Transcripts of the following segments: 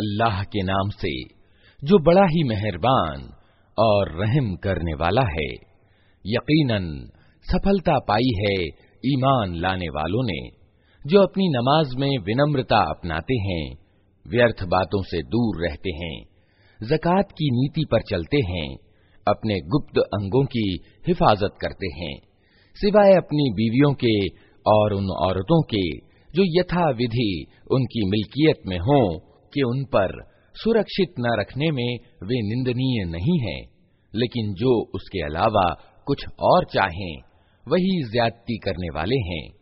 अल्लाह के नाम से जो बड़ा ही मेहरबान और रहम करने वाला है यकीनन सफलता पाई है ईमान लाने वालों ने जो अपनी नमाज में विनम्रता अपनाते हैं व्यर्थ बातों से दूर रहते हैं जक़ात की नीति पर चलते हैं अपने गुप्त अंगों की हिफाजत करते हैं, सिवाय अपनी बीवियों के और उन औरतों के, जो यथा विधि उनकी मिल्कियत में हों कि उन पर सुरक्षित न रखने में वे निंदनीय नहीं हैं, लेकिन जो उसके अलावा कुछ और चाहें, वही ज्यादती करने वाले हैं।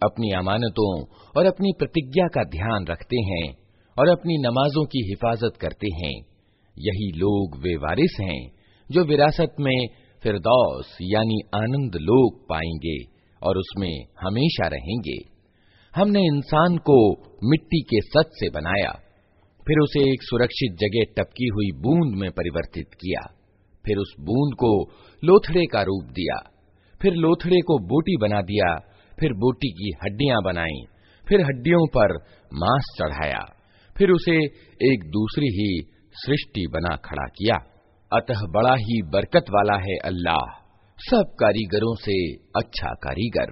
अपनी अमानतों और अपनी प्रतिज्ञा का ध्यान रखते हैं और अपनी नमाजों की हिफाजत करते हैं यही लोग वे वारिस हैं जो विरासत में फिरदौस यानी आनंद लोक पाएंगे और उसमें हमेशा रहेंगे हमने इंसान को मिट्टी के सच से बनाया फिर उसे एक सुरक्षित जगह टपकी हुई बूंद में परिवर्तित किया। फिर उस बूंद को लोथड़े का रूप दिया। फिर लोथड़े को बोटी बना दिया। फिर बोटी की हड्डियाँ बनाई। फिर हड्डियों पर मांस चढ़ाया। फिर उसे एक दूसरी ही सृष्टि बना खड़ा किया। अतः बड़ा ही बरकत वाला है अल्लाह। सब कारीगरों से अच्छा कारीगर।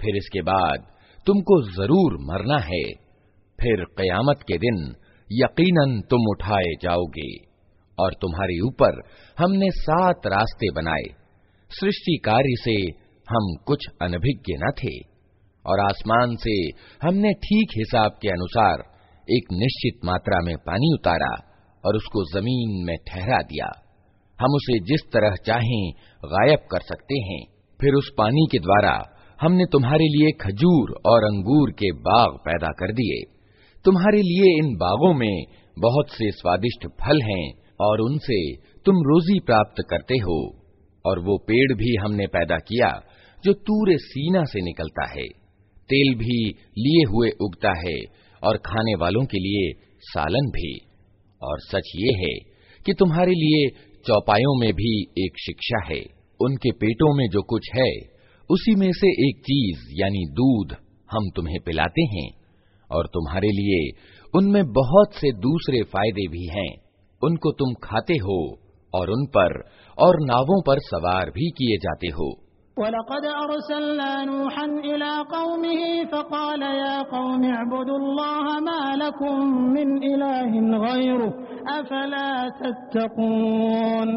फिर इसके बाद तुमको जरूर मरना है फिर कयामत के दिन यकीनन तुम उठाए जाओगे और तुम्हारे ऊपर हमने सात रास्ते बनाए सृष्टि कार्य से हम कुछ अनभिज्ञ न थे, और आसमान से हमने ठीक हिसाब के अनुसार एक निश्चित मात्रा में पानी उतारा और उसको ज़मीन में ठहरा दिया। हम उसे जिस तरह चाहें गायब कर सकते हैं। फिर उस पानी के द्वारा हमने तुम्हारे लिए खजूर और अंगूर के बाग पैदा कर दिए। तुम्हारे लिए इन बागों में बहुत से स्वादिष्ट फल हैं, और उनसे तुम रोजी प्राप्त करते हो। और वो पेड़ भी हमने पैदा किया, जो तूरे सीना से निकलता है। तेल भी लिए हुए उगता है और खाने वालों के लिए सालन भी। और सच ये है कि तुम्हारे लिए चौपायों में भी एक शिक्षा है। उनके पेटों में जो कुछ है, उसी में से एक चीज़, यानी दूध, हम तुम्हें पिलाते हैं। और तुम्हारे लिए उनमें बहुत से दूसरे फ़ायदे भी हैं। उनको तुम खाते हो और उन पर और नावों पर सवार भी किए जाते हो वलक़द अरसलना नूहन इला कौमिही फ़क़ाल या कौम अब्दुल्लाह मा लकुम मिन इलाहिन गैरुह अफला तत्तकून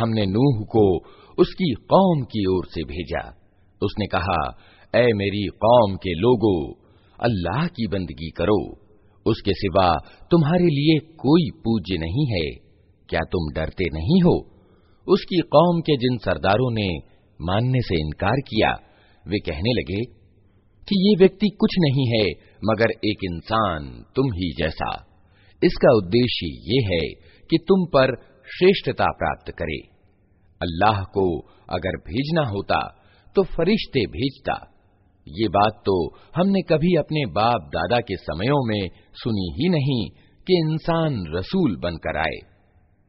हमने नूह को उसकी कौम की ओर से भेजा उसने कहा ऐ मेरी कौम के लोगों अल्लाह की बंदगी करो। उसके सिवा तुम्हारे लिए कोई पूज्य नहीं है। क्या तुम डरते नहीं हो? उसकी कौम के जिन सरदारों ने मानने से इनकार किया, वे कहने लगे कि ये व्यक्ति कुछ नहीं है, मगर एक इंसान तुम ही जैसा। इसका उद्देश्य ये है कि तुम पर श्रेष्ठता प्राप्त करे। अल्लाह को अगर भेजना होता तो फरिश्ते भेजता। ये बात तो हमने कभी अपने बाप दादा के समयों में सुनी ही नहीं कि इंसान रसूल बनकर आए।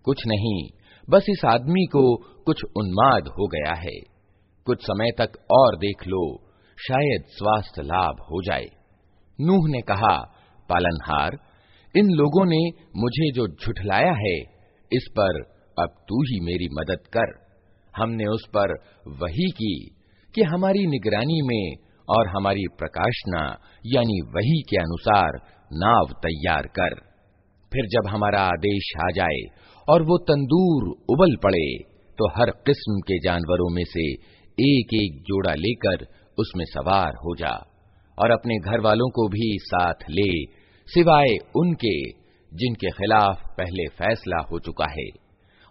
कुछ नहीं, बस इस आदमी को कुछ उन्माद हो गया है। कुछ समय तक और देख लो, शायद स्वास्थ्य लाभ हो जाए। नूह ने कहा, पालनहार, इन लोगों ने मुझे जो झुठलाया है, इस पर अब तू ही मेरी मदद कर। हमने उस पर वही की कि हमारी निगरानी में और हमारी प्रकाशना, यानी वही के अनुसार नाव तैयार कर। फिर जब हमारा आदेश आ जाए और वो तंदूर उबल पड़े तो हर किस्म के जानवरों में से एक एक जोड़ा लेकर उसमें सवार हो जा और अपने घर वालों को भी साथ ले, सिवाय उनके, जिनके खिलाफ पहले फैसला हो चुका है।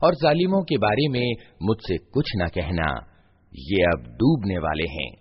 और जालिमों के बारे में मुझसे कुछ न कहना, ये अब डूबने वाले हैं।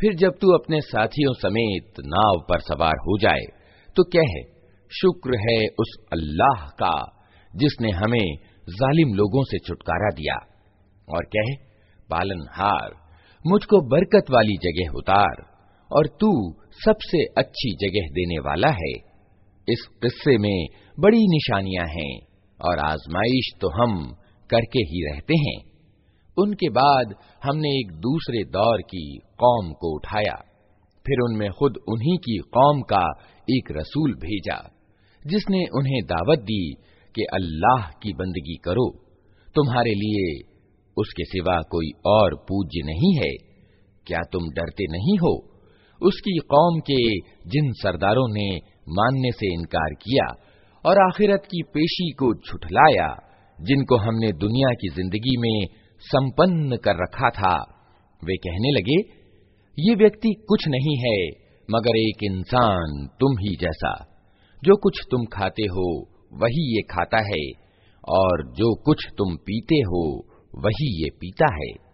फिर जब तू अपने साथियों समेत नाव पर सवार हो जाए तो कह शुक्र है उस अल्लाह का जिसने हमें जालिम लोगों से छुटकारा दिया और कह पालनहार मुझको बरकत वाली जगह उतार और तू सबसे अच्छी जगह देने वाला है। इस किस्से में बड़ी निशानियाँ हैं और आजमाइश तो हम करके ही रहते हैं। उनके बाद हमने एक दूसरे दौर की कौम को उठाया। फिर उनमें खुद उन्हीं की कौम का एक रसूल भेजा, जिसने उन्हें दावत दी कि अल्लाह की बंदगी करो। तुम्हारे लिए उसके सिवा कोई और पूज्य नहीं है। क्या तुम डरते नहीं हो? उसकी कौम के जिन सरदारों ने मानने से इनकार किया और आखिरत की पेशी को छुटलाया, जिनको हमने दुनिया की ज़िंदगी में संपन्न कर रखा था, वे कहने लगे, ये व्यक्ति कुछ नहीं है, मगर एक इंसान तुम ही जैसा। जो कुछ तुम खाते हो, वही ये खाता है, और जो कुछ तुम पीते हो, वही ये पीता है।